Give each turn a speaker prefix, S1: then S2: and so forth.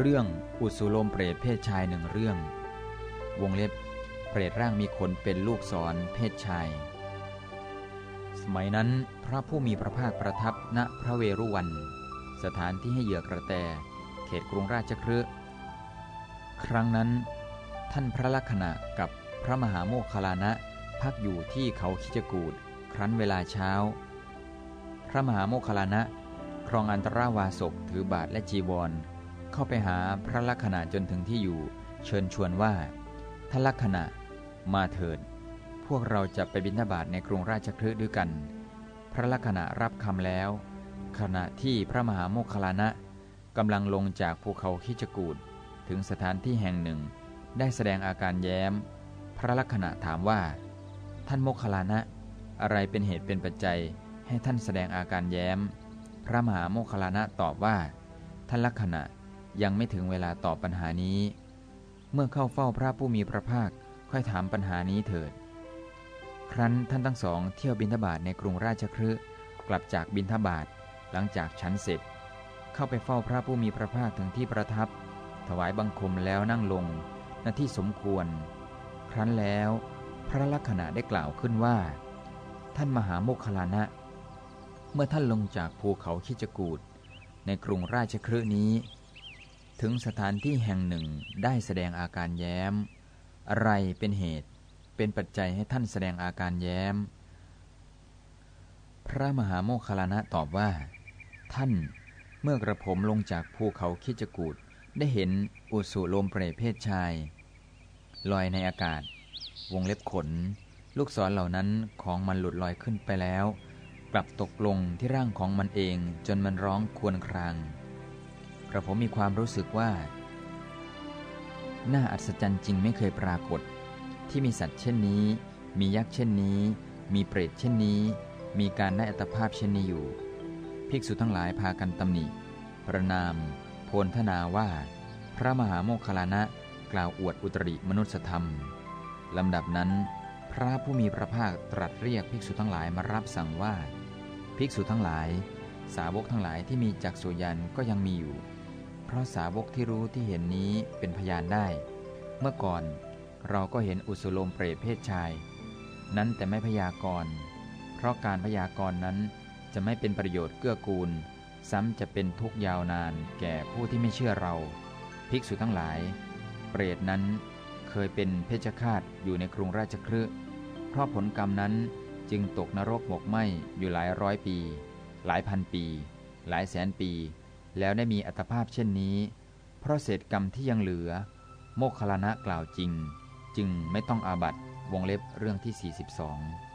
S1: เรื่องอุสุลมเปรตเพศชายหนึ่งเรื่อง วงเล็บเปรตร่างมีขนเป็นลูกศรเพศชาย สมัยนั้นพระผู้มีพระภาคประทับณพระเวรุวัน สถานที่ให้เหยื่อกระแต เขตกรุงราชครืครั้งนั้น ท่านพระลักษณะกับพระมหาโมคคลานะพักอยู่ที่เขาคิจกูดครั้นเวลาเช้า พระมหาโมคคลานะครองอันตราวาสกถือบาทและจีวร เข้าไปหาพระลักษณะจนถึงที่อยู่ เชิญชวนว่าท่านลักษณะมาเถิด พวกเราจะไปบิณฑบาตในกรุงราชคฤห์ด้วยกัน พระลักษณะรับคำแล้ว ขณะที่พระมหาโมคคลานะกำลังลงจากภูเขาคิจกูดถึงสถานที่แห่งหนึ่ง ได้แสดงอาการแย้ม พระลักษณะถามว่า ท่านโมคคลานะ อะไรเป็นเหตุเป็นปัจจัยให้ท่านแสดงอาการแย้ม พระมหาโมคคลานะตอบว่า ท่านลักษณะ ยังไม่ถึงเวลาตอบปัญหานี้ เมื่อเข้าเฝ้าพระผู้มีพระภาคค่อยถามปัญหานี้เถิด ครั้นท่านทั้งสองเที่ยวบินทบาทในกรุงราชคฤห์กลับจากบินทบาทหลังจากชั้นเสร็จ เข้าไปเฝ้าพระผู้มีพระภาคถึงที่ประทับ ถวายบังคมแล้วนั่งลงณที่สมควร ครั้นแล้วพระลักษณะได้กล่าวขึ้นว่า ท่านมหาโมคคลานะ เมื่อท่านลงจากภูเขาคิจกูดในกรุงราชครืนี้ ถึงสถานที่แห่งหนึ่งได้แสดงอาการแย้ม อะไรเป็นเหตุ เป็นปัจจัยให้ท่านแสดงอาการแย้ม พระมหาโมคคลานะตอบว่า ท่านเมื่อกระผมลงจากภูเขาคิจกูดได้เห็นอุสุโลมเปรเพศชาย ลอยในอากาศ วงเล็บขน ลูกศรเหล่านั้นของมันหลุดลอยขึ้นไปแล้ว กลับตกลงที่ร่างของมันเองจนมันร้องควญคราง ระผมมีความรู้สึกว่า น่าอัศจรรย์จริงไม่เคยปรากฏ ที่มีสัตว์เช่นนี้ มียักษ์เช่นนี้ มีเปรตเช่นนี้ มีการได้อัตภาพเช่นนี้อยู่ ภิกษุทั้งหลายพากันตำหนิ ประนาม โพลธนาว่า พระมหาโมคคลานะกล่าวอวดอุตริมนุสธรรมลำดับนั้น พระผู้มีพระภาคตรัสเรียกภิกษุทั้งหลายมารับสั่งว่า ภิกษุทั้งหลาย สาวกทั้งหลายที่มีจักษุยันก็ยังมีอยู่ ราะสาวกที่รู้ที่เห็นนี้เป็นพยานได้ เมื่อก่อนเราก็เห็นอุสุโลมเปรตเพศชาย นั้นแต่ไม่พยากรณ์เพราะการพยากรณ์นั้นจะไม่เป็นประโยชน์เกื้อกูล ซ้ำจะเป็นทุกยาวนานแก่ผู้ที่ไม่เชื่อเรา ภิกษุทั้งหลาย เปรตนั้นเคยเป็นเพชฌฆาตอยู่ในกรุงราชคฤห์เพราะผลกรรมนั้นจึงตกนรกหมกไหมอยู่หลายร้อยปี หลายพันปี หลายแสนปี แล้วได้มีอัตภาพเช่นนี้ เพราะเศษกรรมที่ยังเหลือ โมคคลานะกล่าวจริง จึงไม่ต้องอาบัตวงเล็บเรื่องที่ 42